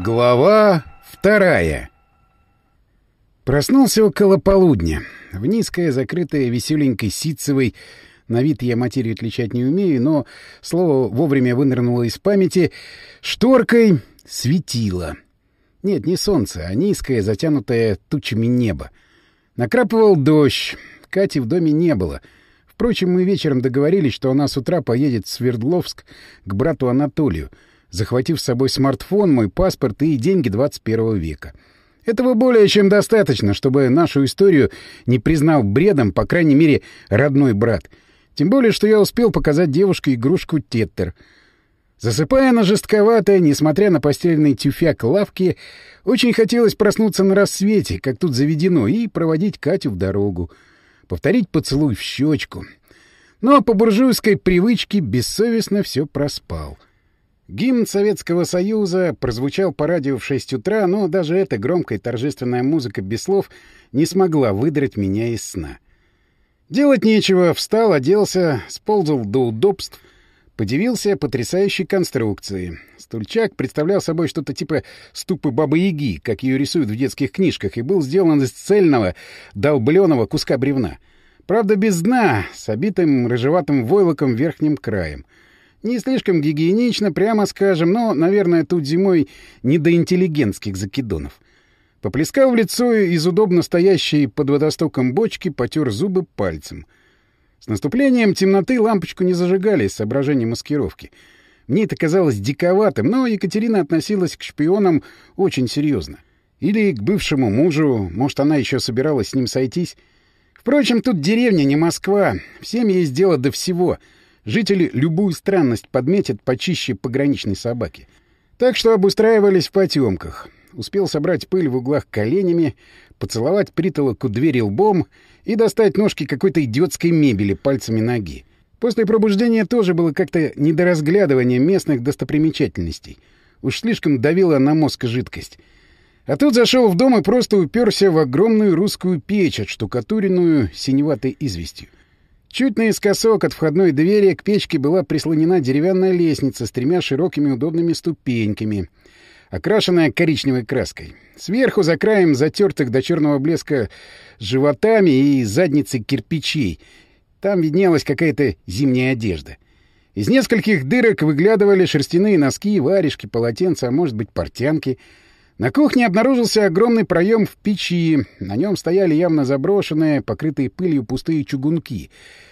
Глава вторая Проснулся около полудня. В низкое, закрытое веселенькой ситцевой... На вид я материю отличать не умею, но слово вовремя вынырнуло из памяти. Шторкой светило. Нет, не солнце, а низкое, затянутое тучами небо. Накрапывал дождь. Кати в доме не было. Впрочем, мы вечером договорились, что она с утра поедет в Свердловск к брату Анатолию — захватив с собой смартфон, мой паспорт и деньги 21 века. Этого более чем достаточно, чтобы нашу историю не признал бредом, по крайней мере, родной брат. Тем более, что я успел показать девушке игрушку Теттер. Засыпая на жестковатое, несмотря на постельный тюфяк лавки, очень хотелось проснуться на рассвете, как тут заведено, и проводить Катю в дорогу. Повторить поцелуй в щечку. Но по буржуйской привычке бессовестно все проспал. — Гимн Советского Союза прозвучал по радио в 6 утра, но даже эта громкая торжественная музыка без слов не смогла выдрать меня из сна. Делать нечего, встал, оделся, сползал до удобств, подивился потрясающей конструкции. Стульчак представлял собой что-то типа ступы Бабы-Яги, как ее рисуют в детских книжках, и был сделан из цельного, долбленного куска бревна. Правда, без дна, с обитым рыжеватым войлоком верхним краем — не слишком гигиенично, прямо скажем, но, наверное, тут зимой не до интеллигентских закидонов. Поплескал в лицо из удобно стоящей под водостоком бочки, потер зубы пальцем. С наступлением темноты лампочку не зажигали из соображения маскировки. Мне это казалось диковатым, но Екатерина относилась к шпионам очень серьезно. Или к бывшему мужу, может, она еще собиралась с ним сойтись. Впрочем, тут деревня, не Москва. Всем есть дело до всего — Жители любую странность подметят почище пограничной собаки. Так что обустраивались в потемках. Успел собрать пыль в углах коленями, поцеловать притолоку двери лбом и достать ножки какой-то идиотской мебели пальцами ноги. После пробуждения тоже было как-то не до разглядывания местных достопримечательностей. Уж слишком давила на мозг жидкость. А тут зашел в дом и просто уперся в огромную русскую печь, отштукатуренную синеватой известью. Чуть наискосок от входной двери к печке была прислонена деревянная лестница с тремя широкими удобными ступеньками, окрашенная коричневой краской. Сверху, за краем затертых до черного блеска животами и задницей кирпичей, там виднелась какая-то зимняя одежда. Из нескольких дырок выглядывали шерстяные носки, варежки, полотенца, а может быть, портянки — на кухне обнаружился огромный проем в печи. На нем стояли явно заброшенные, покрытые пылью пустые чугунки.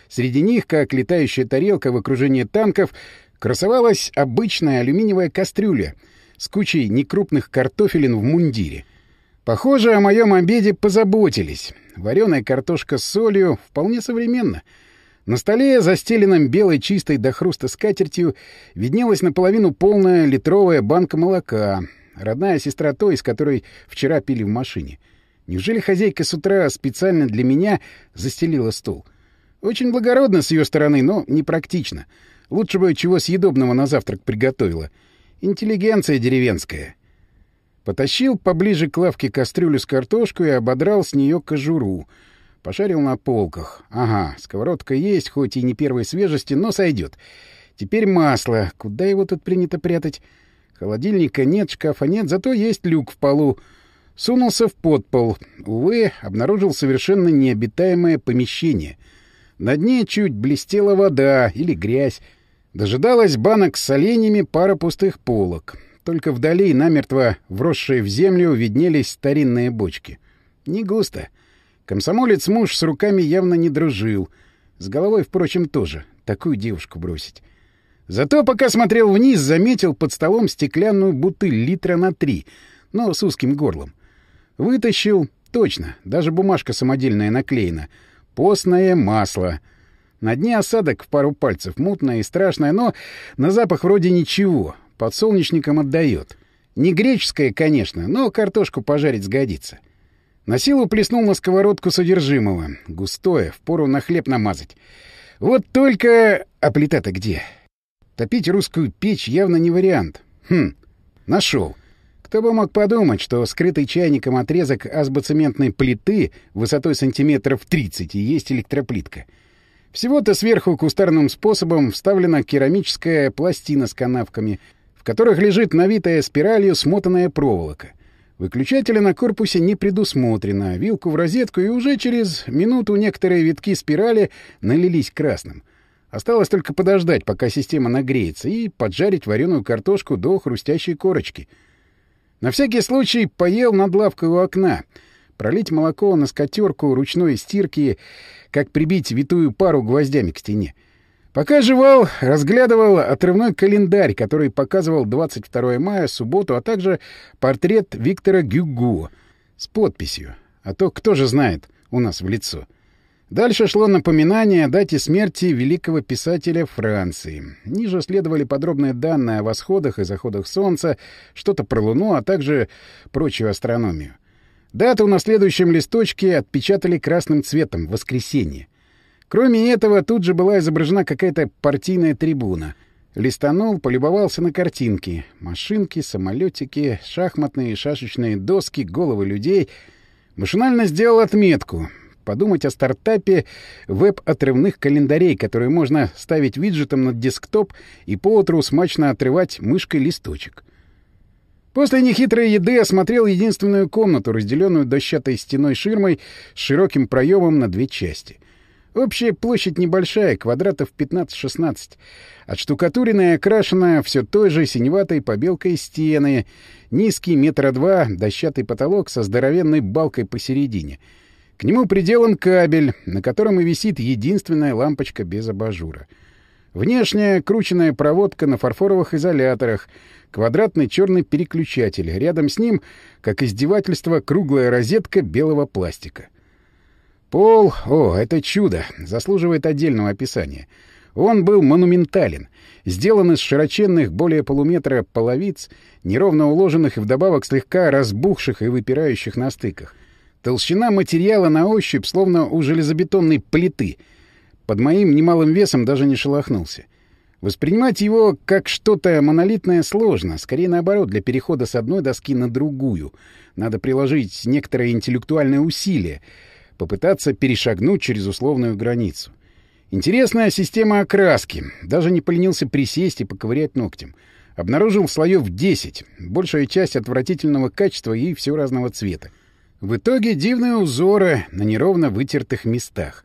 Среди них, как летающая тарелка в окружении танков, красовалась обычная алюминиевая кастрюля с кучей некрупных картофелин в мундире. Похоже, о моем обеде позаботились. Вареная картошка с солью вполне современно. На столе, застеленном белой чистой до хруста скатертью, виднелась наполовину полная литровая банка молока — Родная сестра той, с которой вчера пили в машине. Неужели хозяйка с утра специально для меня застелила стол? Очень благородно с ее стороны, но непрактично. Лучше бы чего съедобного на завтрак приготовила. Интеллигенция деревенская. Потащил поближе к лавке кастрюлю с картошкой и ободрал с нее кожуру. Пошарил на полках. Ага, сковородка есть, хоть и не первой свежести, но сойдет. Теперь масло. Куда его тут принято прятать? Холодильника нет, шкафа нет, зато есть люк в полу. Сунулся в подпол. Увы, обнаружил совершенно необитаемое помещение. На дне чуть блестела вода или грязь. Дожидалась банок с соленьями пара пустых полок. Только вдали, намертво вросшие в землю, виднелись старинные бочки. Не густо. Комсомолец муж с руками явно не дружил. С головой, впрочем, тоже. Такую девушку бросить. Зато пока смотрел вниз, заметил под столом стеклянную бутыль литра на три, но с узким горлом. Вытащил. Точно, даже бумажка самодельная наклеена. Постное масло. На дне осадок в пару пальцев, мутное и страшное, но на запах вроде ничего. Подсолнечником отдает. Не греческое, конечно, но картошку пожарить сгодится. На силу плеснул на сковородку содержимого. Густое, впору на хлеб намазать. Вот только... А плита-то где? Топить русскую печь явно не вариант. Хм, нашел. Кто бы мог подумать, что скрытый чайником отрезок азбоцементной плиты высотой сантиметров 30 и есть электроплитка. Всего-то сверху кустарным способом вставлена керамическая пластина с канавками, в которых лежит навитая спиралью смотанная проволока. Выключателя на корпусе не предусмотрено, вилку в розетку, и уже через минуту некоторые витки спирали налились красным. Осталось только подождать, пока система нагреется, и поджарить вареную картошку до хрустящей корочки. На всякий случай поел над лавкой у окна. Пролить молоко на скатерку ручной стирки, как прибить витую пару гвоздями к стене. Пока жевал, разглядывал отрывной календарь, который показывал 22 мая, субботу, а также портрет Виктора Гюгу с подписью. А то кто же знает у нас в лицо. Дальше шло напоминание о дате смерти великого писателя Франции. Ниже следовали подробные данные о восходах и заходах Солнца, что-то про Луну, а также прочую астрономию. Дату на следующем листочке отпечатали красным цветом — воскресенье. Кроме этого, тут же была изображена какая-то партийная трибуна. Листанул, полюбовался на картинки. Машинки, самолетики, шахматные и шашечные доски, головы людей. Машинально сделал отметку. Подумать о стартапе веб-отрывных календарей, которые можно ставить виджетом на десктоп и поутру смачно отрывать мышкой листочек. После нехитрой еды осмотрел единственную комнату, разделенную дощатой стеной ширмой с широким проемом на две части — Общая площадь небольшая, квадратов 15-16. Отштукатуренная и окрашенная все той же синеватой побелкой стены. Низкий метра два, дощатый потолок со здоровенной балкой посередине. К нему приделан кабель, на котором и висит единственная лампочка без абажура. Внешняя крученная проводка на фарфоровых изоляторах, квадратный черный переключатель. Рядом с ним, как издевательство, круглая розетка белого пластика. Пол, о, это чудо, заслуживает отдельного описания. Он был монументален, сделан из широченных более полуметра половиц, неровно уложенных и вдобавок слегка разбухших и выпирающих на стыках. Толщина материала на ощупь, словно у железобетонной плиты. Под моим немалым весом даже не шелохнулся. Воспринимать его как что-то монолитное сложно, скорее наоборот, для перехода с одной доски на другую. Надо приложить некоторое интеллектуальное усилие — попытаться перешагнуть через условную границу. Интересная система окраски. Даже не поленился присесть и поковырять ногтем. Обнаружил слоев 10, большая часть отвратительного качества и все разного цвета. В итоге дивные узоры на неровно вытертых местах.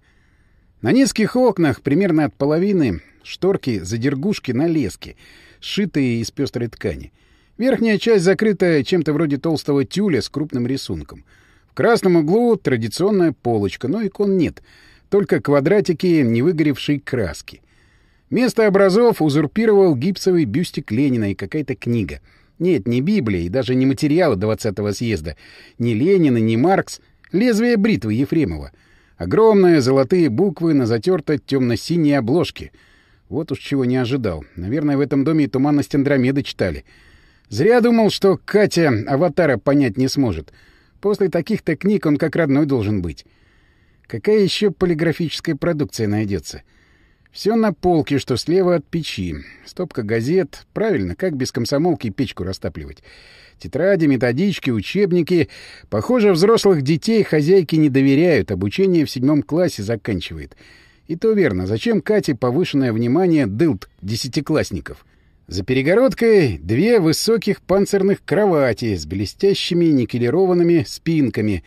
На низких окнах, примерно от половины, шторки-задергушки на леске, сшитые из пестрой ткани. Верхняя часть закрыта чем-то вроде толстого тюля с крупным рисунком — в красном углу традиционная полочка, но икон нет, только квадратики невыгоревшей краски. Место образов узурпировал гипсовый бюстик Ленина и какая-то книга. Нет, не Библия и даже не материалы 20-го съезда. Ни Ленина, ни Маркс. Лезвие бритвы Ефремова. Огромные золотые буквы на затертой темно-синей обложке. Вот уж чего не ожидал. Наверное, в этом доме и «Туманность Андромеды» читали. Зря думал, что Катя аватара понять не сможет. — После таких-то книг он как родной должен быть. Какая еще полиграфическая продукция найдется? Все на полке, что слева от печи. Стопка газет. Правильно, как без комсомолки печку растапливать? Тетради, методички, учебники. Похоже, взрослых детей хозяйки не доверяют. Обучение в седьмом классе заканчивает. И то верно. Зачем Кате повышенное внимание дылд десятиклассников? За перегородкой две высоких панцирных кровати с блестящими никелированными спинками,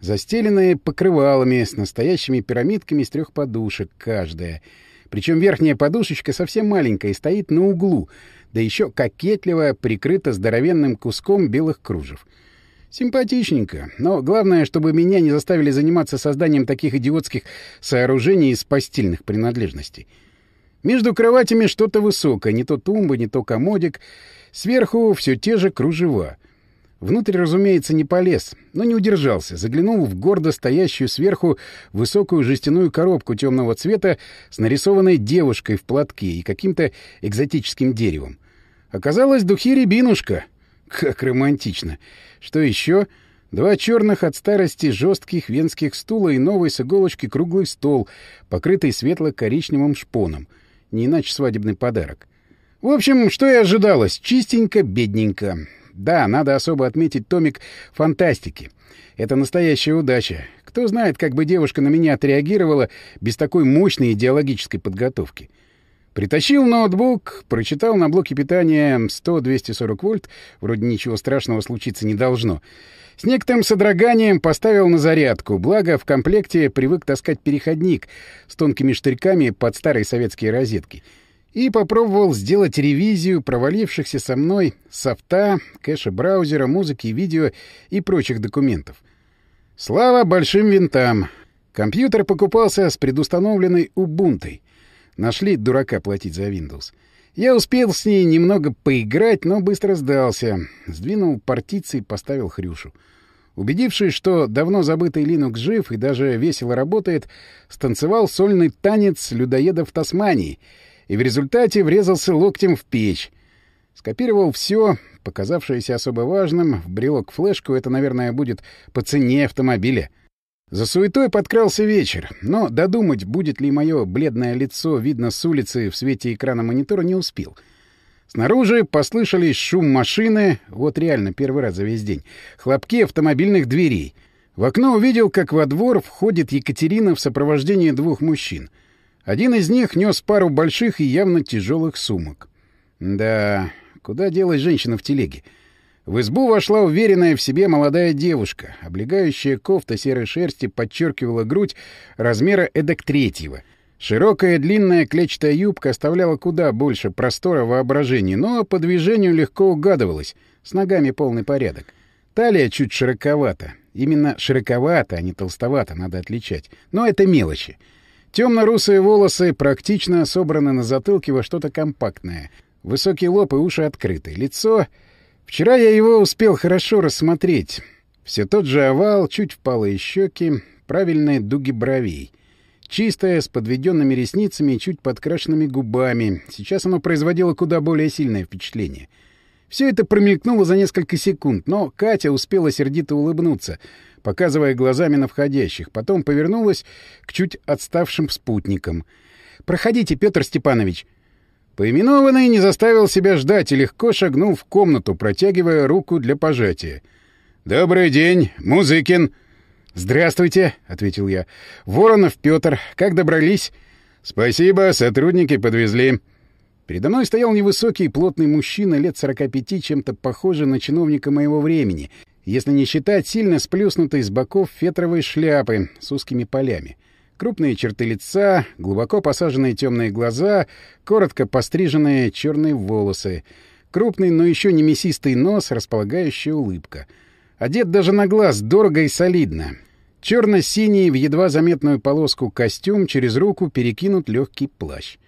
застеленные покрывалами с настоящими пирамидками из трех подушек каждая. Причем верхняя подушечка совсем маленькая и стоит на углу, да еще кокетливо прикрыта здоровенным куском белых кружев. Симпатичненько, но главное, чтобы меня не заставили заниматься созданием таких идиотских сооружений из постельных принадлежностей. Между кроватями что-то высокое, не то тумба, не то комодик. Сверху все те же кружева. Внутрь, разумеется, не полез, но не удержался. Заглянул в гордо стоящую сверху высокую жестяную коробку темного цвета с нарисованной девушкой в платке и каким-то экзотическим деревом. Оказалось, духи рябинушка. Как романтично. Что еще? Два черных от старости жестких венских стула и новый с иголочки круглый стол, покрытый светло-коричневым шпоном — не иначе свадебный подарок. В общем, что и ожидалось. Чистенько, бедненько. Да, надо особо отметить томик фантастики. Это настоящая удача. Кто знает, как бы девушка на меня отреагировала без такой мощной идеологической подготовки. Притащил ноутбук, прочитал на блоке питания 100-240 вольт, вроде ничего страшного случиться не должно. С некоторым содроганием поставил на зарядку, благо в комплекте привык таскать переходник с тонкими штырьками под старые советские розетки. И попробовал сделать ревизию провалившихся со мной софта, кэша браузера, музыки, видео и прочих документов. Слава большим винтам! Компьютер покупался с предустановленной Ubuntu. Нашли дурака платить за Windows. Я успел с ней немного поиграть, но быстро сдался. Сдвинул партиции поставил Хрюшу. Убедившись, что давно забытый Linux жив и даже весело работает, станцевал сольный танец людоеда в Тасмании и в результате врезался локтем в печь. Скопировал все, показавшееся особо важным, в брелок флешку, это, наверное, будет по цене автомобиля. За суетой подкрался вечер, но додумать, будет ли мое бледное лицо видно с улицы в свете экрана монитора, не успел. Снаружи послышались шум машины, вот реально первый раз за весь день, хлопки автомобильных дверей. В окно увидел, как во двор входит Екатерина в сопровождении двух мужчин. Один из них нес пару больших и явно тяжелых сумок. Да, куда делась женщина в телеге? — в избу вошла уверенная в себе молодая девушка. Облегающая кофта серой шерсти подчеркивала грудь размера эдак третьего. Широкая длинная клетчатая юбка оставляла куда больше простора воображения, но по движению легко угадывалась. С ногами полный порядок. Талия чуть широковата. Именно широковата, а не толстовата, надо отличать. Но это мелочи. Темно-русые волосы практично собраны на затылке во что-то компактное. Высокий лоб и уши открыты. Лицо Вчера я его успел хорошо рассмотреть. Все тот же овал, чуть впалые щеки, правильные дуги бровей. Чистое, с подведенными ресницами и чуть подкрашенными губами. Сейчас оно производило куда более сильное впечатление. Все это промелькнуло за несколько секунд, но Катя успела сердито улыбнуться, показывая глазами на входящих. Потом повернулась к чуть отставшим спутникам. «Проходите, Петр Степанович!» Поименованный не заставил себя ждать и легко шагнул в комнату, протягивая руку для пожатия. «Добрый день, Музыкин!» «Здравствуйте», — ответил я. «Воронов Петр. Как добрались?» «Спасибо, сотрудники подвезли». Передо мной стоял невысокий плотный мужчина лет сорока пяти, чем-то похожий на чиновника моего времени, если не считать сильно сплюснутой с боков фетровой шляпы с узкими полями. Крупные черты лица, глубоко посаженные темные глаза, коротко постриженные черные волосы, крупный, но еще не мясистый нос, располагающая улыбка. Одет даже на глаз дорого и солидно. Черно-синий в едва заметную полоску костюм через руку перекинут легкий плащ.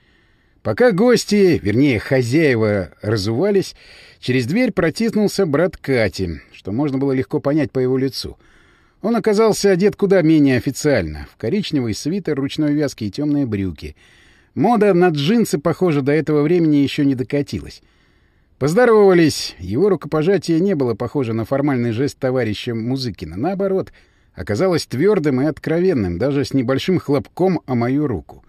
Пока гости, вернее, хозяева, разувались, через дверь протиснулся брат Кати, что можно было легко понять по его лицу — он оказался одет куда менее официально. В коричневый свитер, ручной вязки и темные брюки. Мода на джинсы, похоже, до этого времени еще не докатилась. Поздоровались. Его рукопожатие не было похоже на формальный жест товарища Музыкина. Наоборот, оказалось твердым и откровенным, даже с небольшим хлопком о мою руку.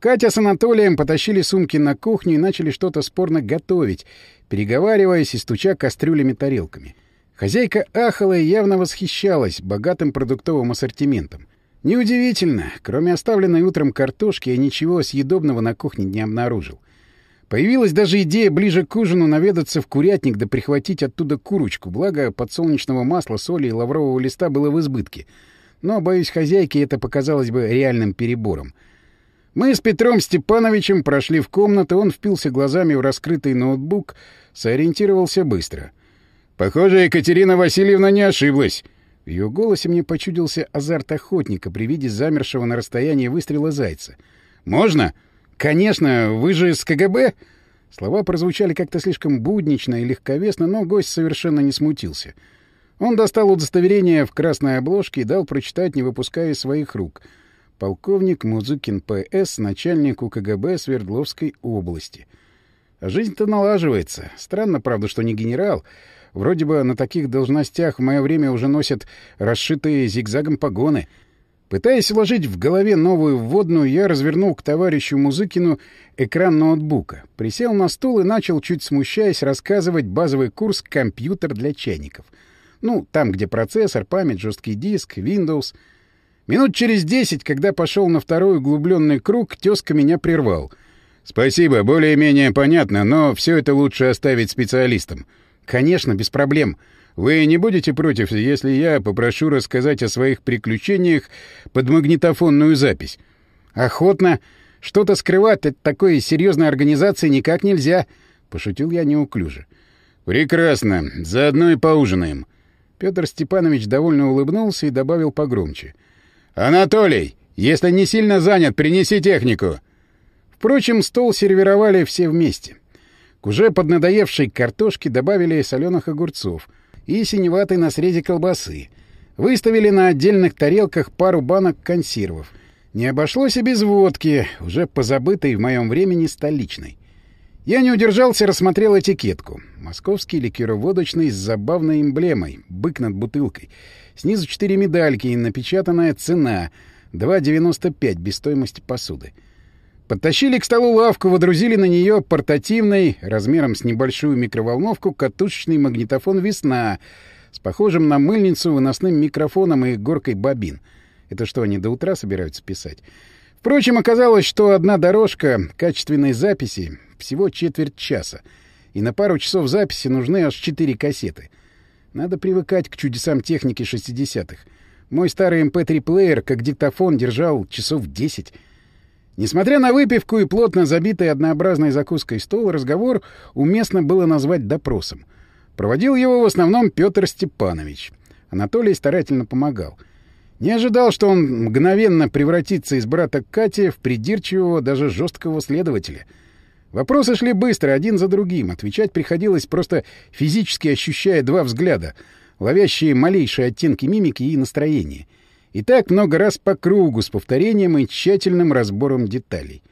Катя с Анатолием потащили сумки на кухню и начали что-то спорно готовить, переговариваясь и стуча кастрюлями-тарелками. — Хозяйка ахала и явно восхищалась богатым продуктовым ассортиментом. Неудивительно, кроме оставленной утром картошки, я ничего съедобного на кухне не обнаружил. Появилась даже идея ближе к ужину наведаться в курятник да прихватить оттуда курочку, благо подсолнечного масла, соли и лаврового листа было в избытке. Но, боюсь, хозяйке это показалось бы реальным перебором. Мы с Петром Степановичем прошли в комнату, он впился глазами в раскрытый ноутбук, сориентировался быстро — Похоже, Екатерина Васильевна не ошиблась. В ее голосе мне почудился азарт охотника при виде замершего на расстоянии выстрела зайца. «Можно?» «Конечно, вы же с КГБ?» Слова прозвучали как-то слишком буднично и легковесно, но гость совершенно не смутился. Он достал удостоверение в красной обложке и дал прочитать, не выпуская из своих рук. Полковник Музыкин П.С., начальник УКГБ Свердловской области. А жизнь-то налаживается. Странно, правда, что не генерал, Вроде бы на таких должностях в мое время уже носят расшитые зигзагом погоны. Пытаясь вложить в голове новую вводную, я развернул к товарищу Музыкину экран ноутбука, присел на стул и начал, чуть смущаясь, рассказывать базовый курс «Компьютер для чайников». Ну, там, где процессор, память, жесткий диск, Windows. Минут через десять, когда пошел на второй углубленный круг, тезка меня прервал. «Спасибо, более-менее понятно, но все это лучше оставить специалистам». «Конечно, без проблем. Вы не будете против, если я попрошу рассказать о своих приключениях под магнитофонную запись?» «Охотно. Что-то скрывать от такой серьезной организации никак нельзя», — пошутил я неуклюже. «Прекрасно. Заодно и поужинаем». Петр Степанович довольно улыбнулся и добавил погромче. «Анатолий, если не сильно занят, принеси технику». Впрочем, стол сервировали все вместе. К уже поднадоевшей картошке добавили соленых огурцов и синеватой на срезе колбасы. Выставили на отдельных тарелках пару банок консервов. Не обошлось и без водки, уже позабытой в моем времени столичной. Я не удержался, рассмотрел этикетку. Московский ликероводочный с забавной эмблемой, бык над бутылкой. Снизу четыре медальки и напечатанная цена — 2,95 без стоимости посуды. Подтащили к столу лавку, водрузили на нее портативный, размером с небольшую микроволновку, катушечный магнитофон «Весна» с похожим на мыльницу выносным микрофоном и горкой бобин. Это что, они до утра собираются писать? Впрочем, оказалось, что одна дорожка качественной записи всего четверть часа, и на пару часов записи нужны аж четыре кассеты. Надо привыкать к чудесам техники 60-х. Мой старый MP3-плеер, эм как диктофон, держал часов десять. Несмотря на выпивку и плотно забитый однообразной закуской стол, разговор уместно было назвать допросом. Проводил его в основном Петр Степанович. Анатолий старательно помогал. Не ожидал, что он мгновенно превратится из брата Кати в придирчивого, даже жесткого следователя. Вопросы шли быстро, один за другим. Отвечать приходилось просто физически ощущая два взгляда, ловящие малейшие оттенки мимики и настроения — и так много раз по кругу с повторением и тщательным разбором деталей.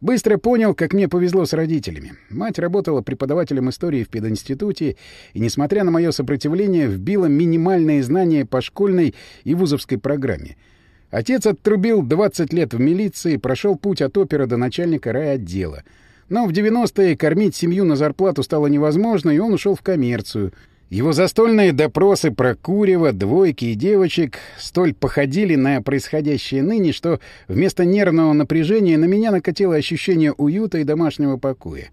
Быстро понял, как мне повезло с родителями. Мать работала преподавателем истории в пединституте и, несмотря на мое сопротивление, вбила минимальные знания по школьной и вузовской программе. Отец оттрубил 20 лет в милиции, прошел путь от опера до начальника райотдела. Но в 90-е кормить семью на зарплату стало невозможно, и он ушел в коммерцию — его застольные допросы про курева, двойки и девочек столь походили на происходящее ныне, что вместо нервного напряжения на меня накатило ощущение уюта и домашнего покоя.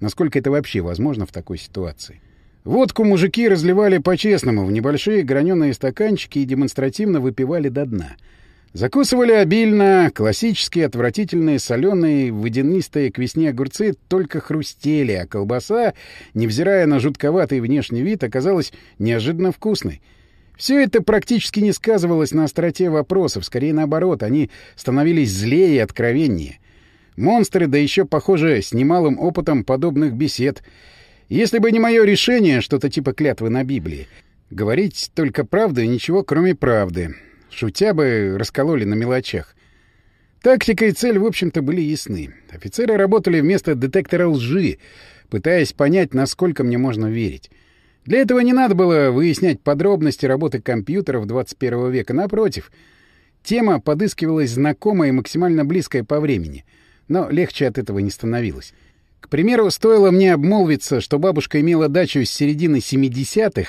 Насколько это вообще возможно в такой ситуации? Водку мужики разливали по-честному в небольшие граненые стаканчики и демонстративно выпивали до дна — Закусывали обильно, классические отвратительные соленые водянистые к весне огурцы только хрустели, а колбаса, невзирая на жутковатый внешний вид, оказалась неожиданно вкусной. Все это практически не сказывалось на остроте вопросов, скорее наоборот, они становились злее и откровеннее. Монстры, да еще, похоже, с немалым опытом подобных бесед. Если бы не мое решение, что-то типа клятвы на Библии, говорить только правду и ничего, кроме правды — Шутя бы раскололи на мелочах. Тактика и цель, в общем-то, были ясны. Офицеры работали вместо детектора лжи, пытаясь понять, насколько мне можно верить. Для этого не надо было выяснять подробности работы компьютеров 21 века. Напротив, тема подыскивалась знакомая и максимально близкая по времени. Но легче от этого не становилось. К примеру, стоило мне обмолвиться, что бабушка имела дачу с середины 70-х,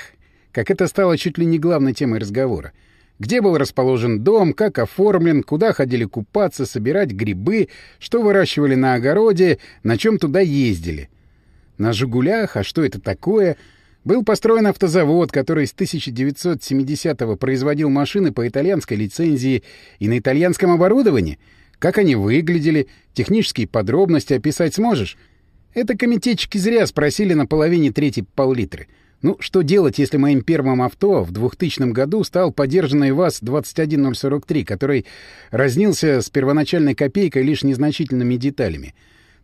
как это стало чуть ли не главной темой разговора — где был расположен дом, как оформлен, куда ходили купаться, собирать грибы, что выращивали на огороде, на чем туда ездили. На «Жигулях», а что это такое, был построен автозавод, который с 1970-го производил машины по итальянской лицензии и на итальянском оборудовании. Как они выглядели, технические подробности описать сможешь? Это комитетчики зря спросили на половине третьей пол-литры. Ну, что делать, если моим первым авто в 2000 году стал подержанный ВАЗ-21043, который разнился с первоначальной копейкой лишь незначительными деталями?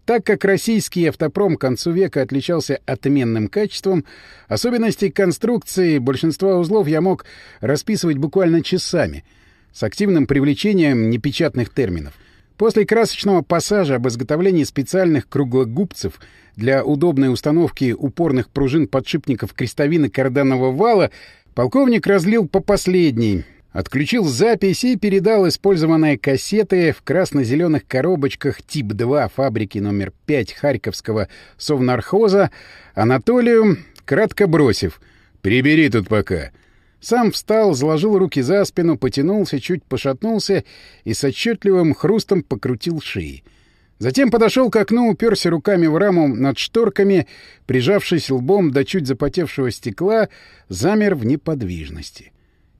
Так как российский автопром к концу века отличался отменным качеством, особенностей конструкции большинства узлов я мог расписывать буквально часами, с активным привлечением непечатных терминов. После красочного пассажа об изготовлении специальных круглогубцев для удобной установки упорных пружин подшипников крестовины карданного вала полковник разлил по последней, отключил запись и передал использованные кассеты в красно-зеленых коробочках тип 2 фабрики номер 5 Харьковского совнархоза Анатолию, кратко бросив «Прибери тут пока». Сам встал, заложил руки за спину, потянулся, чуть пошатнулся и с отчетливым хрустом покрутил шеи. Затем подошел к окну, уперся руками в раму над шторками, прижавшись лбом до чуть запотевшего стекла, замер в неподвижности.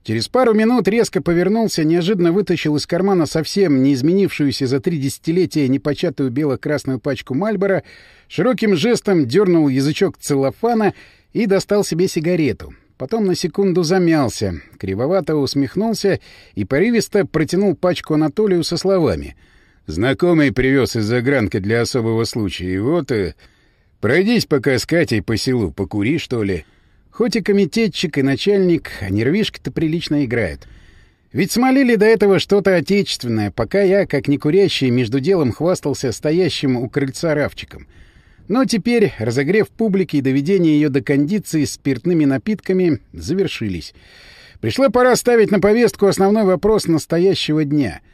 Через пару минут резко повернулся, неожиданно вытащил из кармана совсем не изменившуюся за три десятилетия непочатую бело-красную пачку Мальбора, широким жестом дернул язычок целлофана и достал себе сигарету. Потом на секунду замялся, кривовато усмехнулся и порывисто протянул пачку Анатолию со словами — Знакомый привез из загранки для особого случая. И вот... Э, пройдись пока с Катей по селу, покури, что ли. Хоть и комитетчик, и начальник, а нервишки-то прилично играют. Ведь смолили до этого что-то отечественное, пока я, как некурящий, между делом хвастался стоящим у крыльца равчиком. Но теперь, разогрев публики и доведение ее до кондиции спиртными напитками, завершились. Пришла пора ставить на повестку основной вопрос настоящего дня —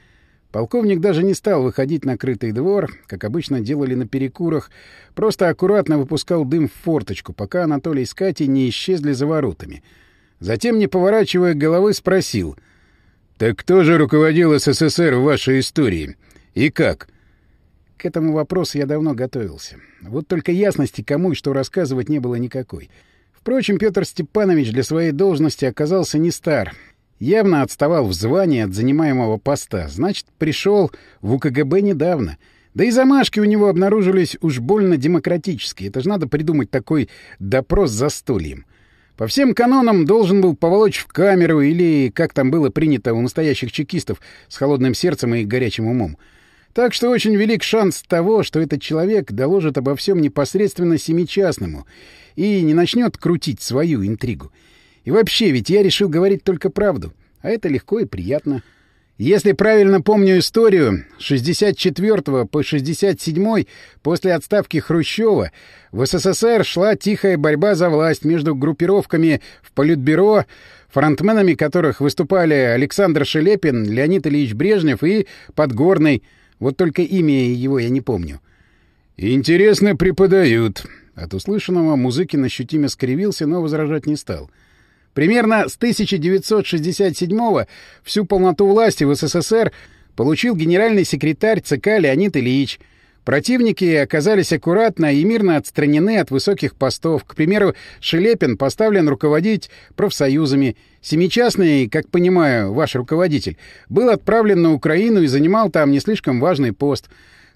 Полковник даже не стал выходить на крытый двор, как обычно делали на перекурах, просто аккуратно выпускал дым в форточку, пока Анатолий с Катей не исчезли за воротами. Затем, не поворачивая головы, спросил. «Так кто же руководил СССР в вашей истории? И как?» К этому вопросу я давно готовился. Вот только ясности, кому и что рассказывать, не было никакой. Впрочем, Петр Степанович для своей должности оказался не стар, Явно отставал в звании от занимаемого поста. Значит, пришел в УКГБ недавно. Да и замашки у него обнаружились уж больно демократические. Это же надо придумать такой допрос за стульем. По всем канонам должен был поволочь в камеру или, как там было принято у настоящих чекистов, с холодным сердцем и горячим умом. Так что очень велик шанс того, что этот человек доложит обо всем непосредственно семичастному и не начнет крутить свою интригу. И вообще, ведь я решил говорить только правду, а это легко и приятно. Если правильно помню историю, с 64 по 67 после отставки Хрущева в СССР шла тихая борьба за власть между группировками в Политбюро, фронтменами которых выступали Александр Шелепин, Леонид Ильич Брежнев и Подгорный. Вот только имя его я не помню. «Интересно преподают». От услышанного Музыкин ощутимо скривился, но возражать не стал — Примерно с 1967-го всю полноту власти в СССР получил генеральный секретарь ЦК Леонид Ильич. Противники оказались аккуратно и мирно отстранены от высоких постов. К примеру, Шелепин поставлен руководить профсоюзами. Семичастный, как понимаю, ваш руководитель, был отправлен на Украину и занимал там не слишком важный пост.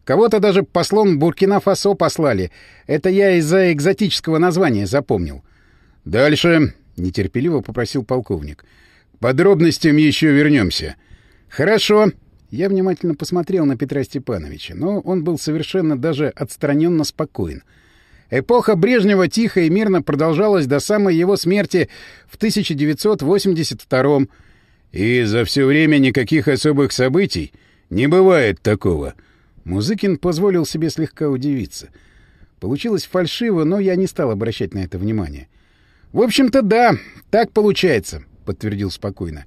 Кого-то даже послом Буркина-Фасо послали. Это я из-за экзотического названия запомнил. Дальше — нетерпеливо попросил полковник. — Подробностям еще вернемся. — Хорошо. Я внимательно посмотрел на Петра Степановича, но он был совершенно даже отстраненно спокоен. Эпоха Брежнева тихо и мирно продолжалась до самой его смерти в 1982-м. И за все время никаких особых событий не бывает такого. Музыкин позволил себе слегка удивиться. Получилось фальшиво, но я не стал обращать на это внимание. «В общем-то, да, так получается», — подтвердил спокойно.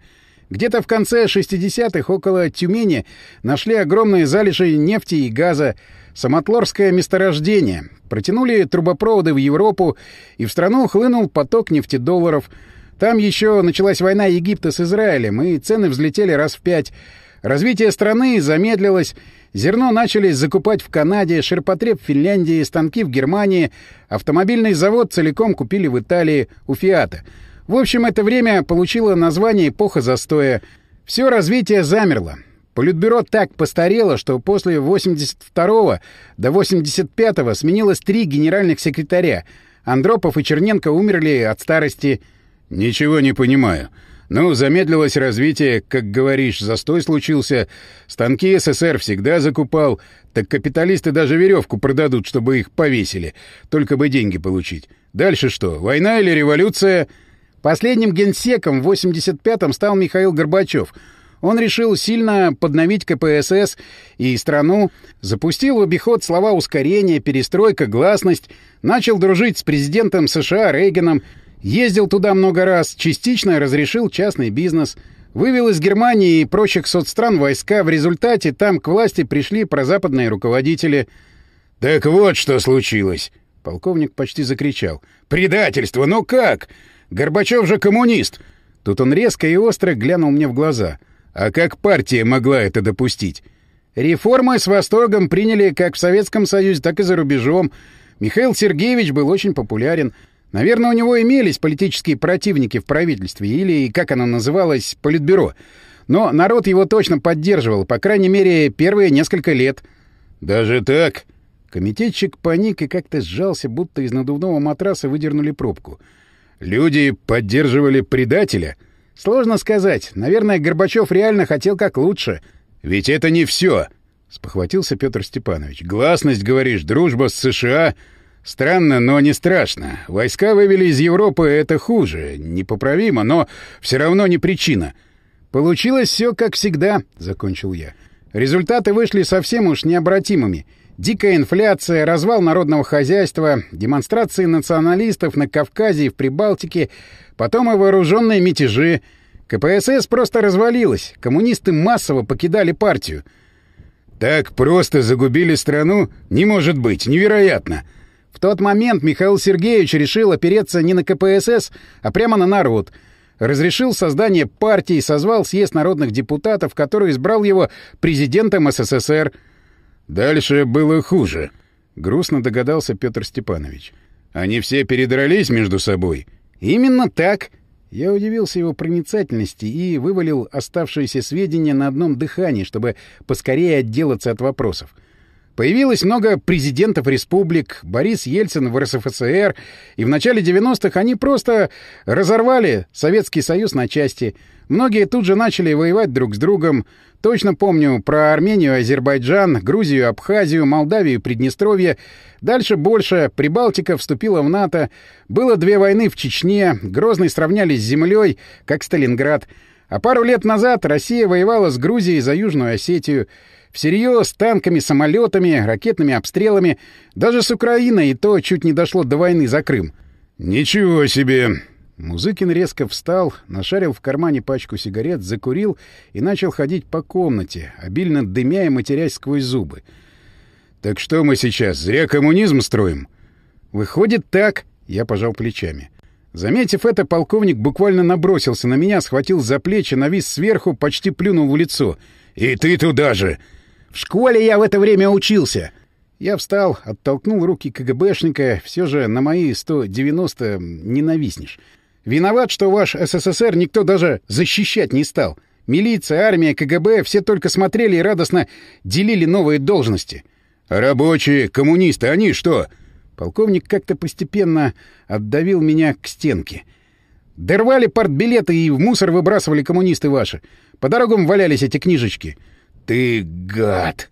«Где-то в конце 60-х около Тюмени нашли огромные залежи нефти и газа, самотлорское месторождение, протянули трубопроводы в Европу, и в страну хлынул поток нефтедолларов. Там еще началась война Египта с Израилем, и цены взлетели раз в пять. Развитие страны замедлилось, Зерно начали закупать в Канаде, ширпотреб в Финляндии, станки в Германии, автомобильный завод целиком купили в Италии у «Фиата». В общем, это время получило название «эпоха застоя». Все развитие замерло. Политбюро так постарело, что после 82 до 85-го сменилось три генеральных секретаря. Андропов и Черненко умерли от старости. «Ничего не понимаю. Ну, замедлилось развитие, как говоришь, застой случился. Станки СССР всегда закупал. Так капиталисты даже веревку продадут, чтобы их повесили. Только бы деньги получить. Дальше что, война или революция? Последним генсеком в 85-м стал Михаил Горбачев. Он решил сильно подновить КПСС и страну, запустил в обиход слова ускорения, перестройка, гласность, начал дружить с президентом США Рейганом, Ездил туда много раз, частично разрешил частный бизнес. Вывел из Германии и прочих соцстран войска. В результате там к власти пришли прозападные руководители. «Так вот что случилось!» Полковник почти закричал. «Предательство! Ну как? Горбачев же коммунист!» Тут он резко и остро глянул мне в глаза. «А как партия могла это допустить?» Реформы с восторгом приняли как в Советском Союзе, так и за рубежом. Михаил Сергеевич был очень популярен. Наверное, у него имелись политические противники в правительстве, или, как оно называлось, политбюро. Но народ его точно поддерживал, по крайней мере, первые несколько лет. «Даже так?» Комитетчик паник и как-то сжался, будто из надувного матраса выдернули пробку. «Люди поддерживали предателя?» «Сложно сказать. Наверное, Горбачев реально хотел как лучше». «Ведь это не все!» — спохватился Петр Степанович. «Гласность, говоришь, дружба с США...» Странно, но не страшно. Войска вывели из Европы — это хуже, непоправимо, но все равно не причина. Получилось все как всегда, — закончил я. Результаты вышли совсем уж необратимыми. Дикая инфляция, развал народного хозяйства, демонстрации националистов на Кавказе и в Прибалтике, потом и вооруженные мятежи. КПСС просто развалилась, коммунисты массово покидали партию. «Так просто загубили страну? Не может быть, невероятно!» В тот момент Михаил Сергеевич решил опереться не на КПСС, а прямо на народ. Разрешил создание партии, созвал съезд народных депутатов, который избрал его президентом СССР. Дальше было хуже, — грустно догадался Петр Степанович. Они все передрались между собой. Именно так. Я удивился его проницательности и вывалил оставшиеся сведения на одном дыхании, чтобы поскорее отделаться от вопросов. — Появилось много президентов республик, Борис Ельцин в РСФСР, и в начале 90-х они просто разорвали Советский Союз на части. Многие тут же начали воевать друг с другом. Точно помню про Армению, Азербайджан, Грузию, Абхазию, Молдавию, Приднестровье. Дальше больше. Прибалтика вступила в НАТО. Было две войны в Чечне. Грозный сравняли с землей, как Сталинград. А пару лет назад Россия воевала с Грузией за Южную Осетию. Всерьез, танками, самолетами, ракетными обстрелами. Даже с Украиной и то чуть не дошло до войны за Крым. «Ничего себе!» Музыкин резко встал, нашарил в кармане пачку сигарет, закурил и начал ходить по комнате, обильно дымя и матерясь сквозь зубы. «Так что мы сейчас, зря коммунизм строим?» «Выходит так», — я пожал плечами. Заметив это, полковник буквально набросился на меня, схватил за плечи, навис сверху, почти плюнул в лицо. «И ты туда же!» В школе я в это время учился. Я встал, оттолкнул руки КГБшника. Все же на мои 190 ненавистнешь. Виноват, что ваш СССР никто даже защищать не стал. Милиция, армия, КГБ все только смотрели и радостно делили новые должности. Рабочие, коммунисты, они что? Полковник как-то постепенно отдавил меня к стенке. Дорвали партбилеты и в мусор выбрасывали коммунисты ваши. По дорогам валялись эти книжечки. «Ты гад!»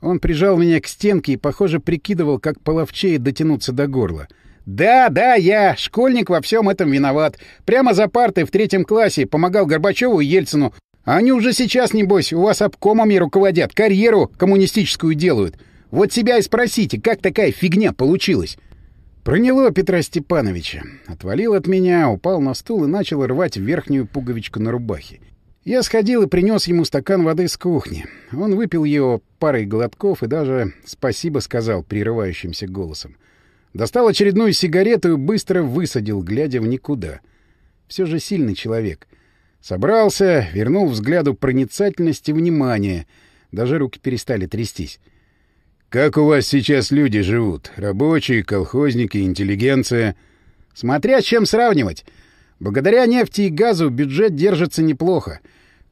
Он прижал меня к стенке и, похоже, прикидывал, как половчее дотянуться до горла. «Да, да, я, школьник, во всем этом виноват. Прямо за партой в третьем классе помогал Горбачеву и Ельцину. Они уже сейчас, небось, у вас обкомами руководят, карьеру коммунистическую делают. Вот себя и спросите, как такая фигня получилась?» Проняло Петра Степановича. Отвалил от меня, упал на стул и начал рвать верхнюю пуговичку на рубахе. Я сходил и принес ему стакан воды с кухни. Он выпил ее парой глотков и даже «спасибо» сказал прерывающимся голосом. Достал очередную сигарету и быстро высадил, глядя в никуда. Все же сильный человек. Собрался, вернул взгляду проницательность и внимание. Даже руки перестали трястись. «Как у вас сейчас люди живут? Рабочие, колхозники, интеллигенция?» «Смотря с чем сравнивать. Благодаря нефти и газу бюджет держится неплохо.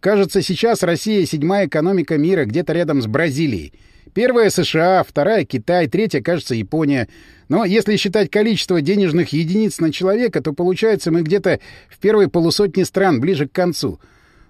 Кажется, сейчас Россия седьмая экономика мира, где-то рядом с Бразилией. Первая — США, вторая — Китай, третья, кажется, Япония. Но если считать количество денежных единиц на человека, то получается мы где-то в первой полусотне стран, ближе к концу.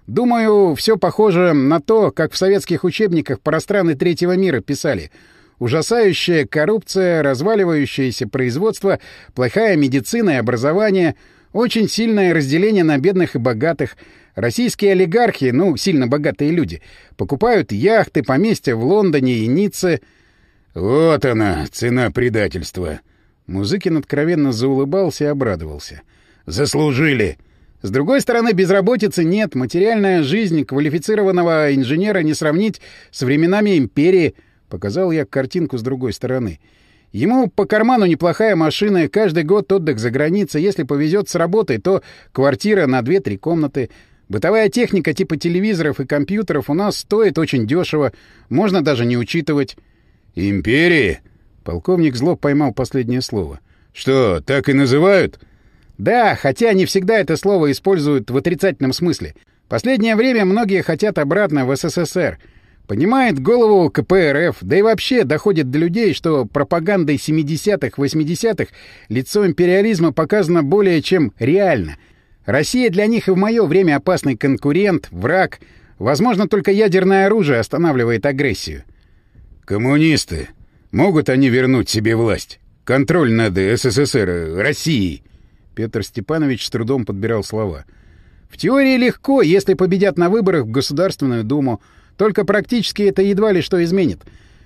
Думаю, все похоже на то, как в советских учебниках про страны третьего мира писали. Ужасающая коррупция, разваливающееся производство, плохая медицина и образование, очень сильное разделение на бедных и богатых — Российские олигархи, ну, сильно богатые люди, покупают яхты, поместья в Лондоне и Ницце. Вот она, цена предательства. Музыкин откровенно заулыбался и обрадовался. Заслужили. С другой стороны, безработицы нет, материальная жизнь квалифицированного инженера не сравнить с временами империи, показал я картинку с другой стороны. Ему по карману неплохая машина, каждый год отдых за границей, если повезет с работой, то квартира на две-три комнаты — Бытовая техника типа телевизоров и компьютеров у нас стоит очень дешево, можно даже не учитывать. «Империи?» — полковник зло поймал последнее слово. «Что, так и называют?» «Да, хотя не всегда это слово используют в отрицательном смысле. Последнее время многие хотят обратно в СССР. Понимает голову КПРФ, да и вообще доходит до людей, что пропагандой 70-х, 80-х лицо империализма показано более чем реально. Россия для них и в мое время опасный конкурент, враг. Возможно, только ядерное оружие останавливает агрессию. «Коммунисты. Могут они вернуть себе власть? Контроль над СССР, Россией?» Петр Степанович с трудом подбирал слова. «В теории легко, если победят на выборах в Государственную Думу. Только практически это едва ли что изменит.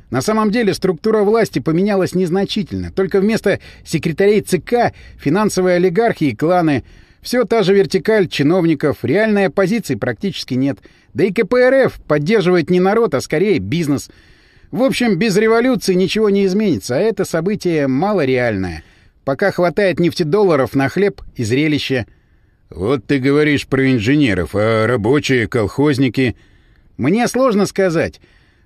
На самом деле структура власти поменялась незначительно. Только вместо секретарей ЦК финансовые олигархи и кланы. Все та же вертикаль чиновников, реальной оппозиции практически нет. Да и КПРФ поддерживает не народ, а скорее бизнес. В общем, без революции ничего не изменится, а это событие малореальное. Пока хватает нефтедолларов на хлеб и зрелище. «Вот ты говоришь про инженеров, а рабочие, колхозники...» Мне сложно сказать.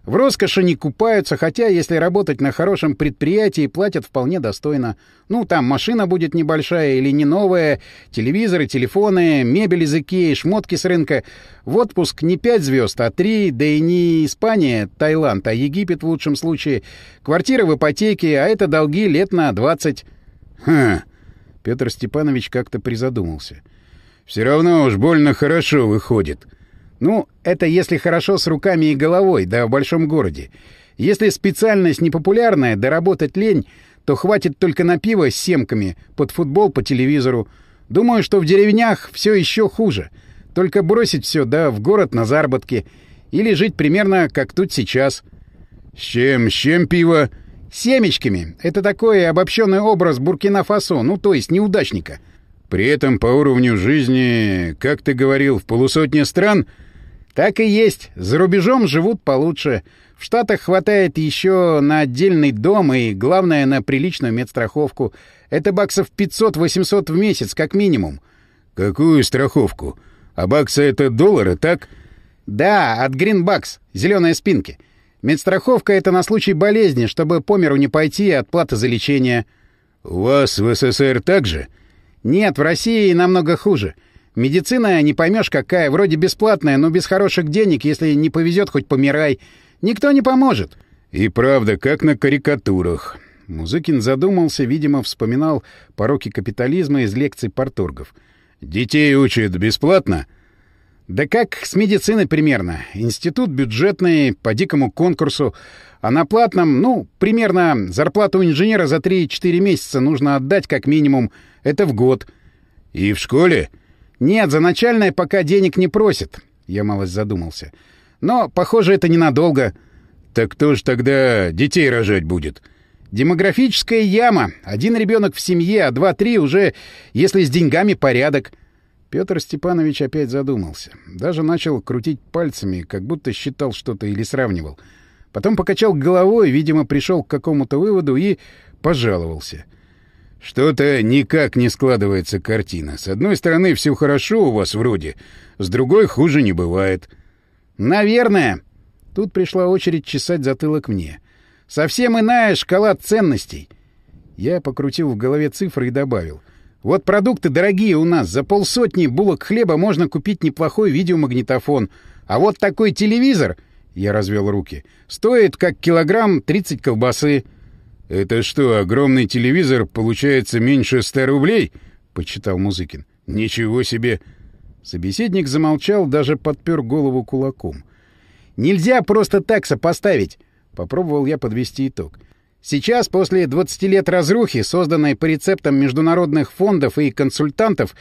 В роскоши не купаются, хотя если работать на хорошем предприятии, платят вполне достойно. Ну, там машина будет небольшая или не новая, телевизоры, телефоны, мебель из Икеи, шмотки с рынка. В отпуск не пять звезд, а три, да и не Испания, Таиланд, а Египет в лучшем случае. Квартира в ипотеке, а это долги лет на двадцать. Хм. Петр Степанович как-то призадумался. Все равно уж больно хорошо выходит. — ну, это если хорошо с руками и головой, да в большом городе. Если специальность непопулярная, да работать лень, то хватит только на пиво с семками, под футбол по телевизору. Думаю, что в деревнях все еще хуже. Только бросить все, да в город на заработки. Или жить примерно как тут сейчас. С чем, с чем пиво? Семечками. Это такой обобщенный образ Буркина-Фасо, ну то есть неудачника. При этом по уровню жизни, как ты говорил, в полусотне стран — так и есть. За рубежом живут получше. В Штатах хватает еще на отдельный дом и, главное, на приличную медстраховку. Это баксов 500-800 в месяц, как минимум. Какую страховку? А баксы — это доллары, так? Да, от Гринбакс, зеленые спинки. Медстраховка — это на случай болезни, чтобы по миру не пойти и отплата за лечение. У вас в СССР так же? Нет, в России намного хуже. — Медицина, не поймешь какая, вроде бесплатная, но без хороших денег, если не повезет, хоть помирай. Никто не поможет. И правда, как на карикатурах. Музыкин задумался, видимо, вспоминал пороки капитализма из лекций порторгов. Детей учат бесплатно? Да как с медициной примерно. Институт бюджетный, по дикому конкурсу. А на платном, ну, примерно зарплату инженера за 3-4 месяца нужно отдать как минимум. Это в год. И в школе? «Нет, за начальное пока денег не просит», — я малость задумался. «Но, похоже, это ненадолго». «Так кто ж тогда детей рожать будет?» «Демографическая яма. Один ребенок в семье, а два-три уже, если с деньгами порядок». Петр Степанович опять задумался. Даже начал крутить пальцами, как будто считал что-то или сравнивал. Потом покачал головой, видимо, пришел к какому-то выводу и пожаловался — что-то никак не складывается картина. С одной стороны, все хорошо у вас вроде, с другой хуже не бывает. Наверное. Тут пришла очередь чесать затылок мне. Совсем иная шкала ценностей. Я покрутил в голове цифры и добавил. Вот продукты дорогие у нас. За полсотни булок хлеба можно купить неплохой видеомагнитофон. А вот такой телевизор, я развел руки, стоит как килограмм 30 колбасы. «Это что, огромный телевизор получается меньше ста рублей?» — почитал Музыкин. «Ничего себе!» Собеседник замолчал, даже подпер голову кулаком. «Нельзя просто так сопоставить!» — попробовал я подвести итог. «Сейчас, после 20 лет разрухи, созданной по рецептам международных фондов и консультантов,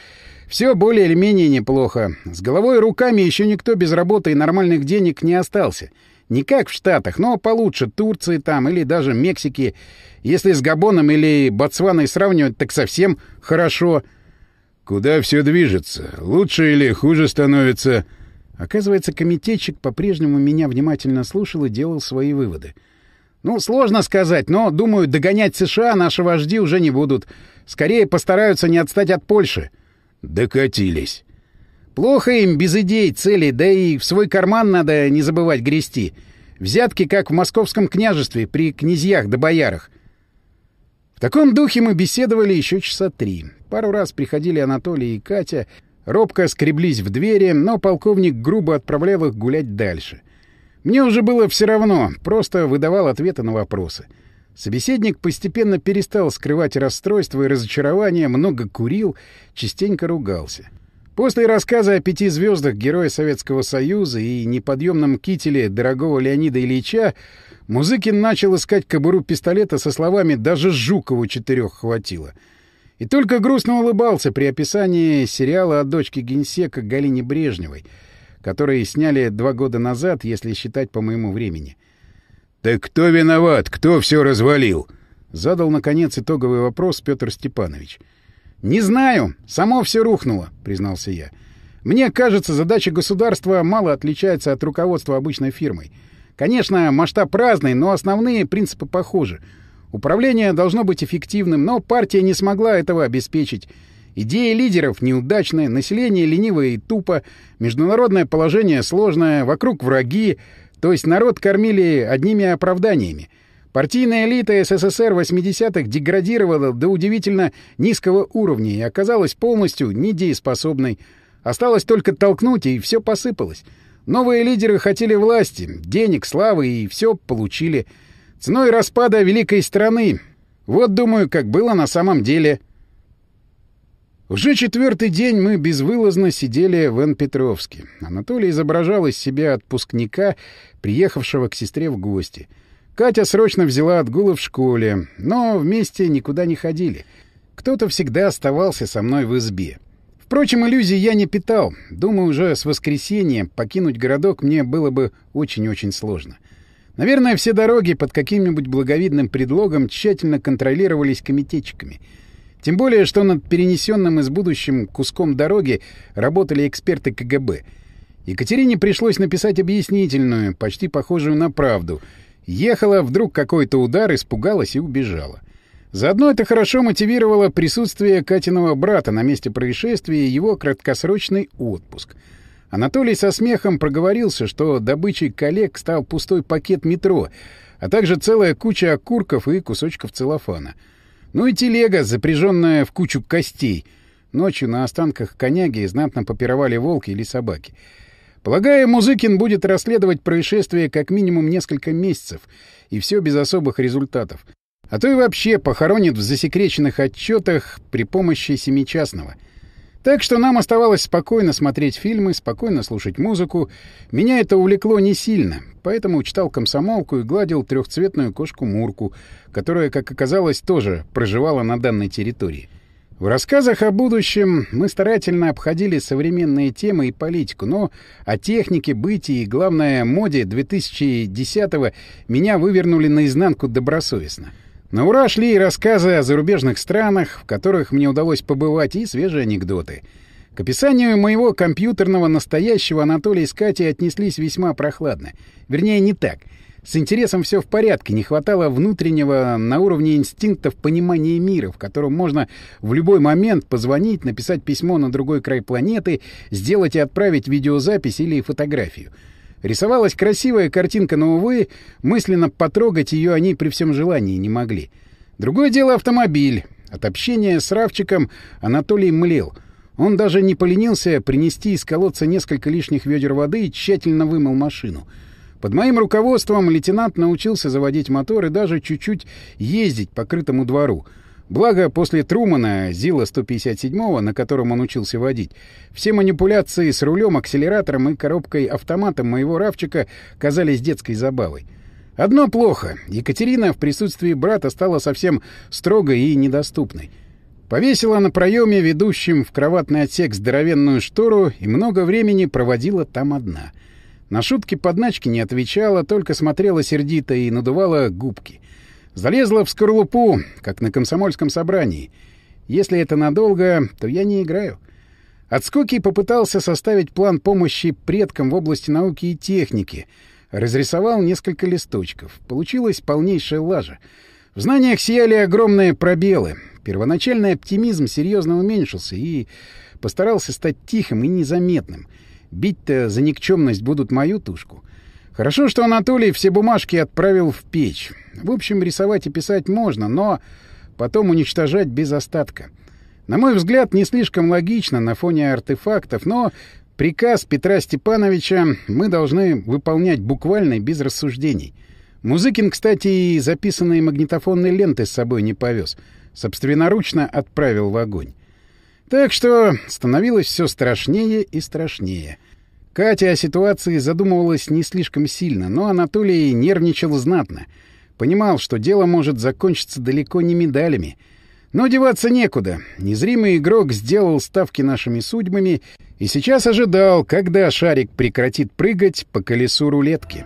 все более или менее неплохо. С головой и руками еще никто без работы и нормальных денег не остался». Не как в Штатах, но получше Турции там или даже Мексики. Если с Габоном или Ботсваной сравнивать, так совсем хорошо. Куда все движется? Лучше или хуже становится? Оказывается, комитетчик по-прежнему меня внимательно слушал и делал свои выводы. Ну, сложно сказать, но, думаю, догонять США наши вожди уже не будут. Скорее постараются не отстать от Польши. Докатились. Плохо им без идей, целей, да и в свой карман надо не забывать грести. Взятки, как в московском княжестве, при князьях да боярах. В таком духе мы беседовали еще часа три. Пару раз приходили Анатолий и Катя, робко скреблись в двери, но полковник грубо отправлял их гулять дальше. Мне уже было все равно, просто выдавал ответы на вопросы. Собеседник постепенно перестал скрывать расстройство и разочарование, много курил, частенько ругался. После рассказа о пяти звездах Героя Советского Союза и неподъемном кителе дорогого Леонида Ильича Музыкин начал искать кобуру пистолета со словами «даже Жукову четырех хватило». И только грустно улыбался при описании сериала о дочке генсека Галине Брежневой, который сняли два года назад, если считать по моему времени. «Так кто виноват? Кто все развалил?» — задал, наконец, итоговый вопрос Петр Степанович. — «Не знаю. Само все рухнуло», — признался я. «Мне кажется, задача государства мало отличается от руководства обычной фирмой. Конечно, масштаб разный, но основные принципы похожи. Управление должно быть эффективным, но партия не смогла этого обеспечить. Идеи лидеров неудачные, население ленивое и тупо, международное положение сложное, вокруг враги, то есть народ кормили одними оправданиями. Партийная элита СССР 80-х деградировала до удивительно низкого уровня и оказалась полностью недееспособной. Осталось только толкнуть, и все посыпалось. Новые лидеры хотели власти, денег, славы, и все получили. Ценой распада великой страны. Вот, думаю, как было на самом деле. Уже четвертый день мы безвылазно сидели в Н-Петровске. Анатолий изображал из себя отпускника, приехавшего к сестре в гости — Катя срочно взяла отгулы в школе, но вместе никуда не ходили. Кто-то всегда оставался со мной в избе. Впрочем, иллюзий я не питал. Думаю, уже с воскресенья покинуть городок мне было бы очень-очень сложно. Наверное, все дороги под каким-нибудь благовидным предлогом тщательно контролировались комитетчиками. Тем более, что над перенесенным из будущим куском дороги работали эксперты КГБ. Екатерине пришлось написать объяснительную, почти похожую на правду — Ехала, вдруг какой-то удар, испугалась и убежала. Заодно это хорошо мотивировало присутствие Катиного брата на месте происшествия и его краткосрочный отпуск. Анатолий со смехом проговорился, что добычей коллег стал пустой пакет метро, а также целая куча окурков и кусочков целлофана. Ну и телега, запряженная в кучу костей. Ночью на останках коняги знатно попировали волки или собаки. Полагаю, Музыкин будет расследовать происшествие как минимум несколько месяцев, и все без особых результатов. А то и вообще похоронит в засекреченных отчетах при помощи семичастного. Так что нам оставалось спокойно смотреть фильмы, спокойно слушать музыку. Меня это увлекло не сильно, поэтому читал комсомолку и гладил трехцветную кошку Мурку, которая, как оказалось, тоже проживала на данной территории. В рассказах о будущем мы старательно обходили современные темы и политику, но о технике, бытии и, главное, моде 2010-го меня вывернули наизнанку добросовестно. На ура шли и рассказы о зарубежных странах, в которых мне удалось побывать, и свежие анекдоты. К описанию моего компьютерного настоящего Анатолий с Катей отнеслись весьма прохладно. Вернее, не так — с интересом все в порядке, не хватало внутреннего на уровне инстинктов понимания мира, в котором можно в любой момент позвонить, написать письмо на другой край планеты, сделать и отправить видеозапись или фотографию. Рисовалась красивая картинка, но, увы, мысленно потрогать ее они при всем желании не могли. Другое дело автомобиль. От общения с Равчиком Анатолий млел. Он даже не поленился принести из колодца несколько лишних ведер воды и тщательно вымыл машину — под моим руководством лейтенант научился заводить мотор и даже чуть-чуть ездить по крытому двору. Благо, после Трумана, ЗИЛа-157, на котором он учился водить, все манипуляции с рулем, акселератором и коробкой автоматом моего равчика казались детской забавой. Одно плохо. Екатерина в присутствии брата стала совсем строгой и недоступной. Повесила на проеме, ведущем в кроватный отсек, здоровенную штору и много времени проводила там одна — на шутки-подначки не отвечала, только смотрела сердито и надувала губки. Залезла в скорлупу, как на комсомольском собрании. Если это надолго, то я не играю. От скуки попытался составить план помощи предкам в области науки и техники. Разрисовал несколько листочков. Получилась полнейшая лажа. В знаниях сияли огромные пробелы. Первоначальный оптимизм серьезно уменьшился, и постарался стать тихим и незаметным. Бить-то за никчемность будут мою тушку. Хорошо, что Анатолий все бумажки отправил в печь. В общем, рисовать и писать можно, но потом уничтожать без остатка. На мой взгляд, не слишком логично на фоне артефактов, но приказ Петра Степановича мы должны выполнять буквально без рассуждений. Музыкин, кстати, и записанные магнитофонные ленты с собой не повез. Собственноручно отправил в огонь. Так что становилось все страшнее и страшнее. Катя о ситуации задумывалась не слишком сильно, но Анатолий нервничал знатно. Понимал, что дело может закончиться далеко не медалями. Но деваться некуда. Незримый игрок сделал ставки нашими судьбами и сейчас ожидал, когда шарик прекратит прыгать по колесу рулетки.